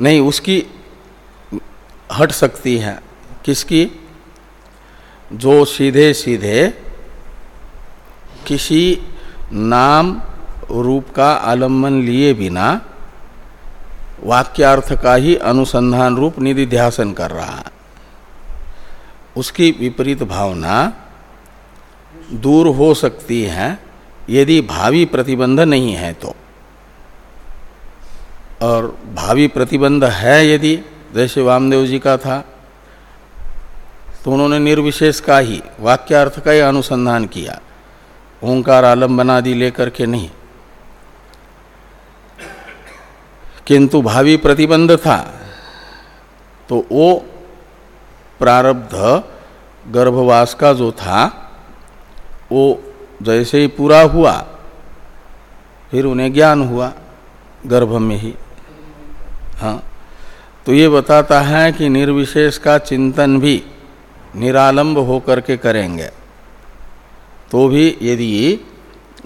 S1: नहीं, उसकी हट सकती है। किसकी? जो सीधे सीधे किसी नाम, रूप का आलंबन लिए बिना वाक्यार्थ का ही अनुसंधान रूप निधि ध्यासन कर रहा है। उसकी विपरीत भावना दूर हो सकती है, यदि भावी प्रतिबंध नहीं है तो। और भावी प्रतिबंध है यदि, जैसे वामदेव जी का था तो उन्होंने निर्विशेष का ही वाक्यार्थ का ही अनुसंधान किया। ओंकार आलंबन आदि लेकर के नहीं। किंतु भावी प्रतिबंध था। तो वो प्रारब्ध गर्भवास का जो था, वो जैसे ही पूरा हुआ, फिर उन्हें ज्ञान हुआ गर्भ में ही। हाँ तो ये बताता है कि निर्विशेष का चिंतन भी निरालंब होकर के करेंगे। तो भी यदि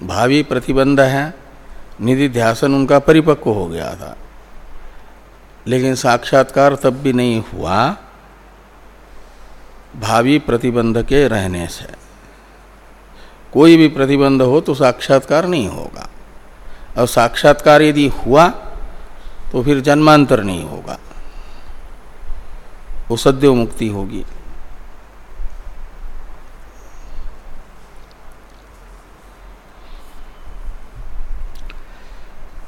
S1: भावी प्रतिबंध है, निधि ध्यासन उनका परिपक्व हो गया था। लेकिन साक्षात्कार तब भी नहीं हुआ भावी प्रतिबंध के रहने से। कोई भी प्रतिबंध हो तो साक्षात्कार नहीं होगा। और साक्षात्कार यदि हुआ तो फिर जन्मांतर नहीं होगा। वो सद्यो मुक्ति होगी।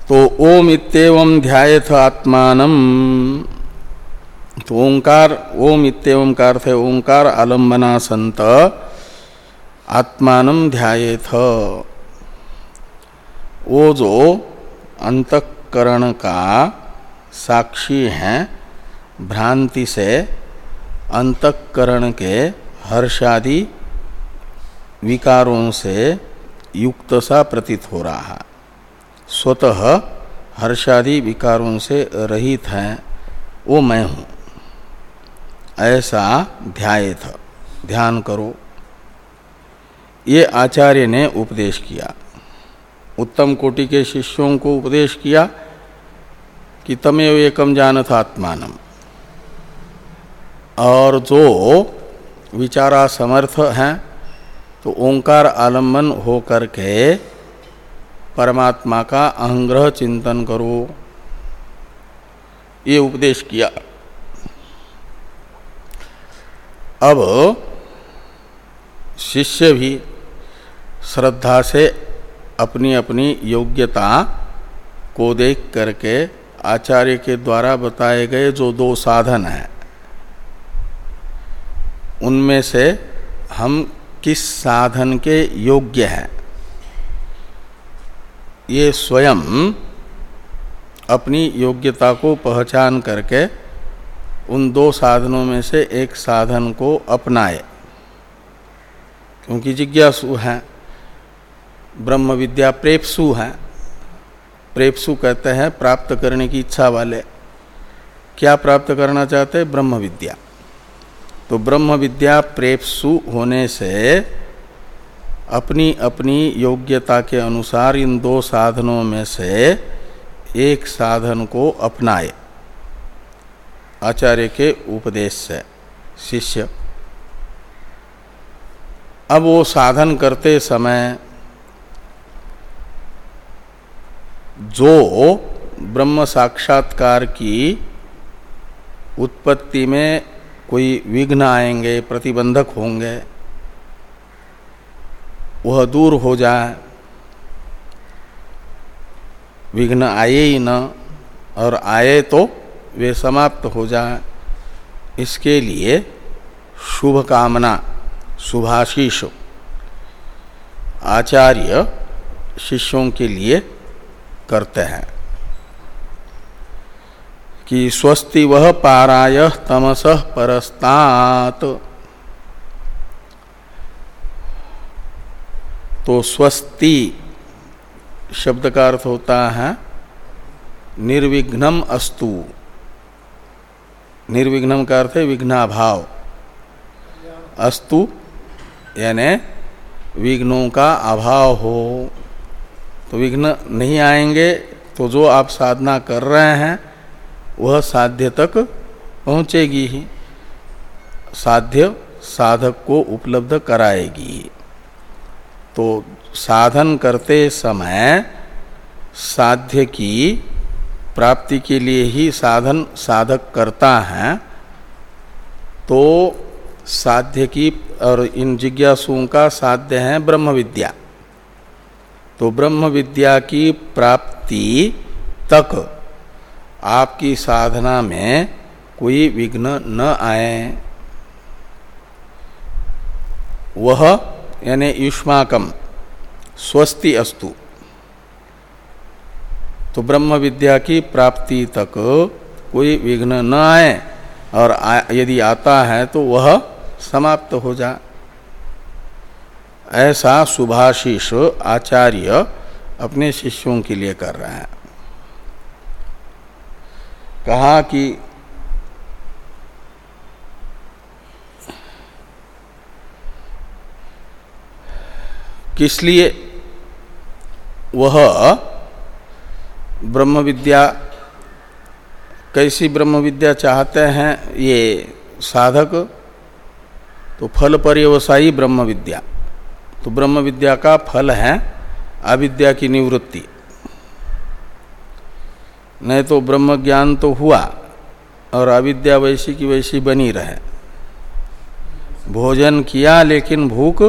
S1: तो ओम इतम ध्यायथ आत्मान। तो ओंकार ओम इतम का अर्थ है ओंकार आलम्बना संत। आत्मान ध्यायथ। वो जो अंतकरण का साक्षी हैं, भ्रांति से अंतकरण के हर्षादि विकारों से युक्त सा प्रतीत हो रहा। है स्वतः हर्षादि विकारों से रहित हैं, वो मैं हूँ। ऐसा ध्याय था। ध्यान करो। ये आचार्य ने उपदेश किया। उत्तम कोटि के शिष्यों को उपदेश किया कि तमेव एकम जानथ आत्मान और जो विचारा समर्थ हैं तो ओंकार आलंबन हो करके परमात्मा का अहंग्रह चिंतन करो। ये उपदेश किया। अब शिष्य भी श्रद्धा से अपनी अपनी योग्यता को देख करके आचार्य के द्वारा बताए गए जो दो साधन हैं, उनमें से हम किस साधन के योग्य हैं? ये स्वयं अपनी योग्यता को पहचान करके उन दो साधनों में से एक साधन को अपनाए। क्योंकि जिज्ञासु हैं, ब्रह्म विद्या प्रेपसु हैं। प्रेपसु कहते हैं प्राप्त करने की इच्छा वाले। क्या प्राप्त करना चाहते? हैं ब्रह्म विद्या। तो ब्रह्म विद्या प्रेपसु होने से अपनी अपनी योग्यता के अनुसार इन दो साधनों में से एक साधन को अपनाए। आचार्य के उपदेश से। शिष्य, अब वो साधन करते समय जो ब्रह्म साक्षात्कार की उत्पत्ति में कोई विघ्न आएँगे, प्रतिबंधक होंगे वह दूर हो जाए। विघ्न आए ही न, और आए तो वे समाप्त हो जाए। इसके लिए शुभ कामना, शुभाशीष। आचार्य शिष्यों के लिए करते हैं कि स्वस्ति वह पाराय तमस परस्तात। तो स्वस्ति शब्द का अर्थ होता है निर्विघ्नम अस्तु। निर्विघ्नम का अर्थ है विघ्नाभाव। अस्तु यानी विघ्नों का अभाव हो। तो विघ्न नहीं आएँगे तो जो आप साधना कर रहे हैं, वह साध्य तक पहुंचेगी ही। साध्य साधक को उपलब्ध कराएगी। तो साधन करते समय साध्य की प्राप्ति के लिए ही साधन साधक करता है तो साध्य की और इन जिज्ञासुओं का साध्य है ब्रह्म विद्या। तो ब्रह्म विद्या की प्राप्ति तक आपकी साधना में कोई विघ्न न आए। वह यानी युष्माकम स्वस्ति अस्तु। तो ब्रह्म विद्या की प्राप्ति तक कोई विघ्न न आए और आ, यदि आता है तो वह समाप्त हो जाए ऐसा सुभाषिष आचार्य अपने शिष्यों के लिए कर रहे हैं। कहा कि किस लिए? वह ब्रह्म विद्या कैसी ब्रह्म विद्या चाहते हैं, ये साधक तो फल पर्यवसायी ब्रह्म विद्या तो ब्रह्म विद्या का फल है अविद्या की निवृत्ति। नहीं तो ब्रह्म ज्ञान तो हुआ और अविद्या वैसी की वैसी बनी रहे। भोजन किया लेकिन भूख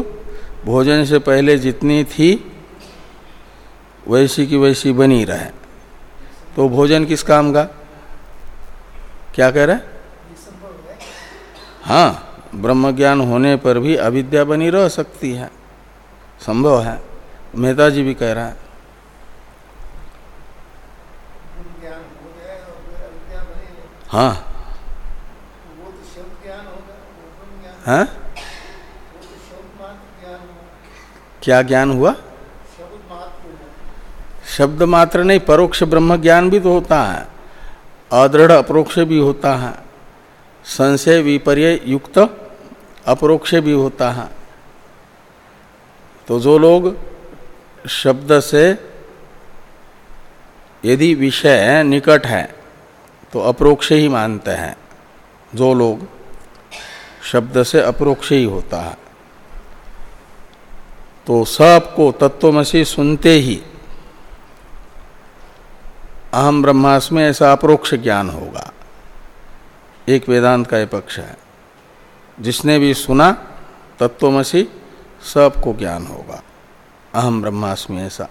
S1: भोजन से पहले जितनी थी, वैसी की वैसी बनी रहे। तो भोजन किस काम का? क्या कह रहे? हाँ ब्रह्म ज्ञान होने पर भी अविद्या बनी रह सकती है। संभव है। मेहता जी भी कह रहा है। हाँ। हाँ। क्या ज्ञान हुआ? शब्द मात्र नहीं, परोक्ष ब्रह्म ज्ञान भी तो होता है, अदृढ़ अप्रोक्ष भी होता है, संशय विपर्य युक्त अपरोक्ष भी होता है। तो जो लोग शब्द से यदि विषय निकट है तो अप्रोक्ष ही मानते हैं, जो लोग शब्द से अप्रोक्ष ही होता है। तो सबको तत्वमसी सुनते ही अहम ब्रह्मास्मि ऐसा अप्रोक्ष ज्ञान होगा। एक वेदांत का यह पक्ष है। जिसने भी सुना, तत्वमसी सबको ज्ञान होगा। अहम ब्रह्मास्मि ऐसा।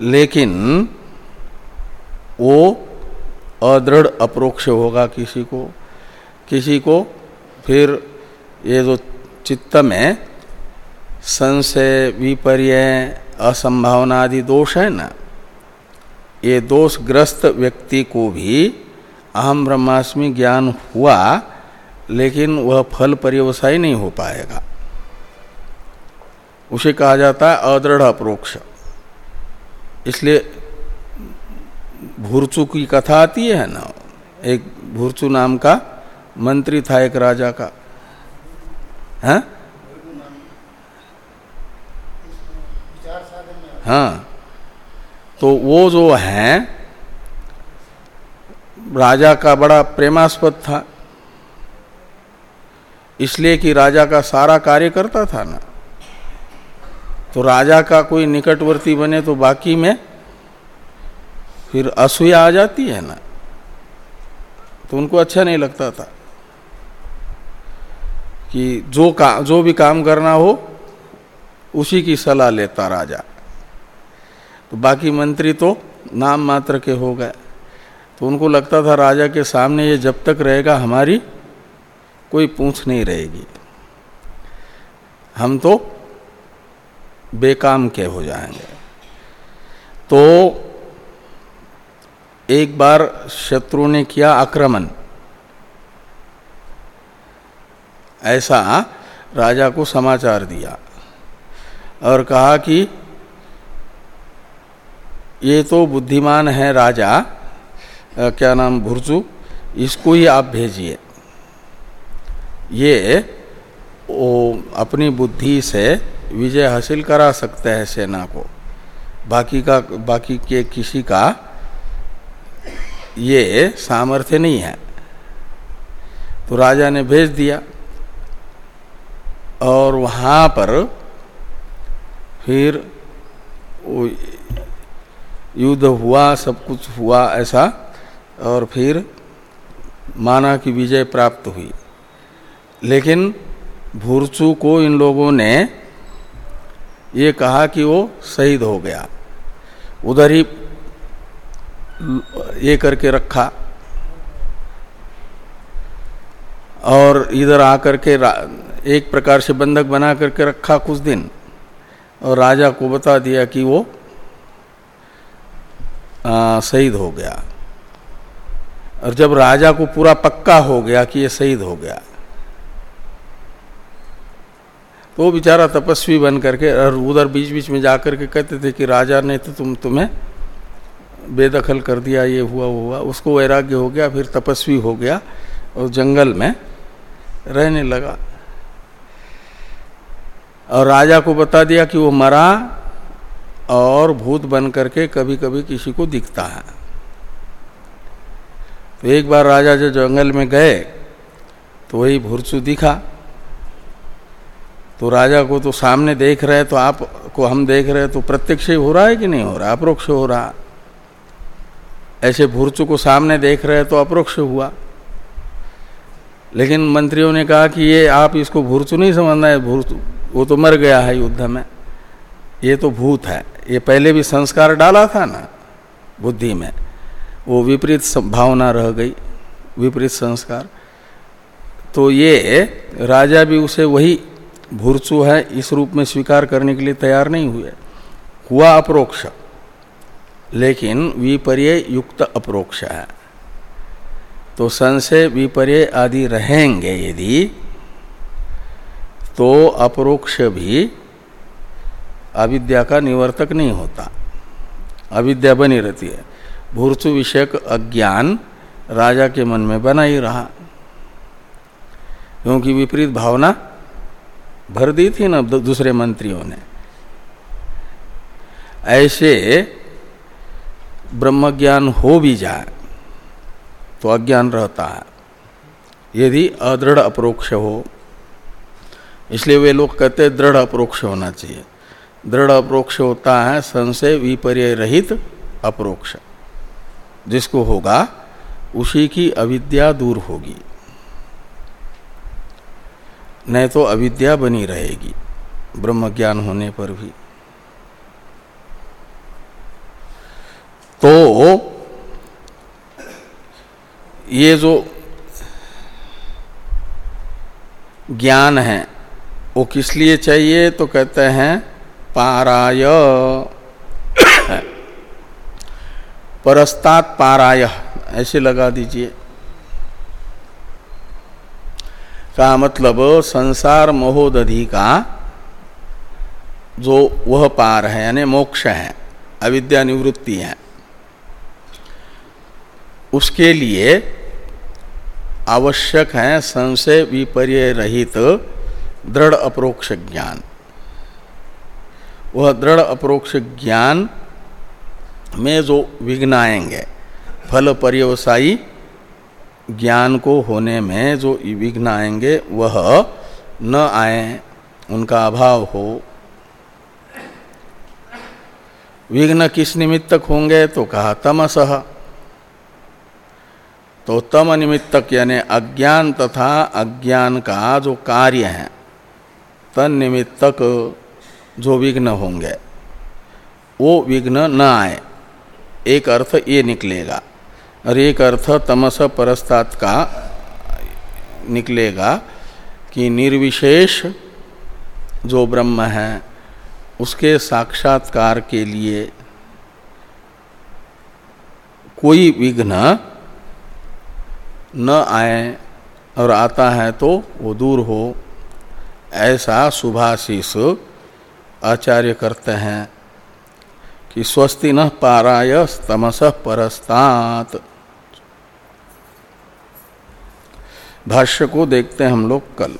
S1: लेकिन वो अदृढ़ अप्रोक्ष होगा किसी को। किसी को फिर ये जो चित्त में संशय विपर्य असंभावना आदि दोष है ना? ये दोषग्रस्त व्यक्ति को भी अहम ब्रह्मास्मि ज्ञान हुआ, लेकिन वह फल पर्यवसायी नहीं हो पाएगा। उसे कहा जाता है अदृढ़ अप्रोक्ष। इसलिए भूरचू की कथा आती है ना? एक भूरचू नाम का मंत्री था एक राजा का। है? हाँ। तो वो जो है, राजा का बड़ा प्रेमास्पद था। इसलिए कि राजा का सारा कार्य करता था ना। तो राजा का कोई निकटवर्ती बने तो बाकी में फिर असूया आ जाती है ना। तो उनको अच्छा नहीं लगता था कि जो का, जो भी काम करना हो, उसी की सलाह लेता राजा। तो बाकी मंत्री तो नाम मात्र के हो गए। तो उनको लगता था राजा के सामने ये जब तक रहेगा हमारी कोई पूछ नहीं रहेगी। हम तो बेकाम के हो जाएँगे। तो एक बार शत्रु ने किया आक्रमण। ऐसा राजा को समाचार दिया और कहा कि ये तो बुद्धिमान है राजा आ, क्या नाम भुर्जु इसको ही आप भेजिए। ये वो अपनी बुद्धि से विजय हासिल करा सकते हैं सेना को। बाकी का बाकी के किसी का ये सामर्थ्य नहीं है। तो राजा ने भेज दिया और वहाँ पर फिर युद्ध हुआ, सब कुछ हुआ ऐसा, और फिर माना की विजय प्राप्त हुई। लेकिन भूरचू को इन लोगों ने ये कहा कि वो शहीद हो गया। उधर ही ये करके रखा। और इधर आकर के एक प्रकार से बंधक बना करके रखा कुछ दिन। और राजा को बता दिया कि वो शहीद हो गया। और जब राजा को पूरा पक्का हो गया कि ये शहीद हो गया तो वो बेचारा तपस्वी बन करके और उधर बीच बीच में जाकर के कहते थे कि, राजा ने तो तुम, तुम्हें बेदखल कर दिया, ये हुआ, वो हुआ। उसको वैराग्य हो गया, फिर तपस्वी हो गया और जंगल में रहने लगा। और राजा को बता दिया कि वो मरा और भूत बन करके कभी कभी किसी को दिखता है। तो एक बार राजा जो जंगल में गए तो वही भूरसु दिखा। तो राजा को तो सामने देख रहे तो आप को हम देख रहे तो प्रत्यक्ष हो रहा है कि नहीं हो रहा, अप्रोक्ष हो रहा। ऐसे भूर्चु को सामने देख रहे तो अप्रोक्ष हुआ। लेकिन मंत्रियों ने कहा कि ये आप इसको भूर्चु नहीं समझना है भूर्चु वो तो मर गया है युद्ध में। ये तो भूत है। ये पहले भी संस्कार डाला था ना, बुद्धि में, वो विपरीत भावना रह गई, विपरीत संस्कार। तो ये राजा भी उसे वही भूर्चु है, इस रूप में स्वीकार करने के लिए तैयार नहीं हुए। हुआ अप्रोक्ष, लेकिन विपर्य युक्त अप्रोक्ष है। तो संशय विपर्य आदि रहेंगे यदि तो अपरोक्ष भी अविद्या का निवर्तक नहीं होता। अविद्या बनी रहती है। भूर्सु विषयक अज्ञान राजा के मन में बना ही रहा। क्योंकि विपरीत भावना भर दी थी ना दूसरे मंत्रियों ने। ऐसे ब्रह्म ज्ञान हो भी जाए तो अज्ञान रहता है। यदि अदृढ़ अप्रोक्ष हो, इसलिए वे लोग कहते दृढ़ अप्रोक्ष होना चाहिए। दृढ़ अप्रोक्ष होता है, संशय विपर्य रहित अप्रोक्ष। जिसको होगा, उसी की अविद्या दूर होगी। नहीं तो अविद्या बनी रहेगी, ब्रह्म ज्ञान होने पर भी। तो ये जो ज्ञान है, वो किस लिए चाहिए? तो कहते हैं पाराय। परस्तात पाराय, ऐसे लगा दीजिए। का मतलब संसार महोदधि का जो वह पार है, यानी मोक्ष है, अविद्या निवृत्ति है, उसके लिए आवश्यक है संशय विपर्य रहित दृढ़ अप्रोक्ष ज्ञान। वह दृढ़ अप्रोक्ष ज्ञान में जो विघ्न आएँगे, फल पर्यवसायी ज्ञान को होने में जो विघ्न आएँगे, वह न आए, उनका अभाव हो। विघ्न किस निमित्तक होंगे तो कहा तमसह तो तम निमित्तक यानी अज्ञान तथा अज्ञान का जो कार्य है, तन निमित्तक जो विघ्न होंगे, वो विघ्न न आए। एक अर्थ ये निकलेगा। और एक अर्थ तमस परस्तात का निकलेगा कि निर्विशेष जो ब्रह्म है, उसके साक्षात्कार के लिए कोई विघ्न न आए और आता है तो वो दूर हो। ऐसा शुभाशीष आचार्य करते हैं कि स्वस्ति न पाराय तमस परस्तात। भाष्य को देखते हैं हम लोग कल।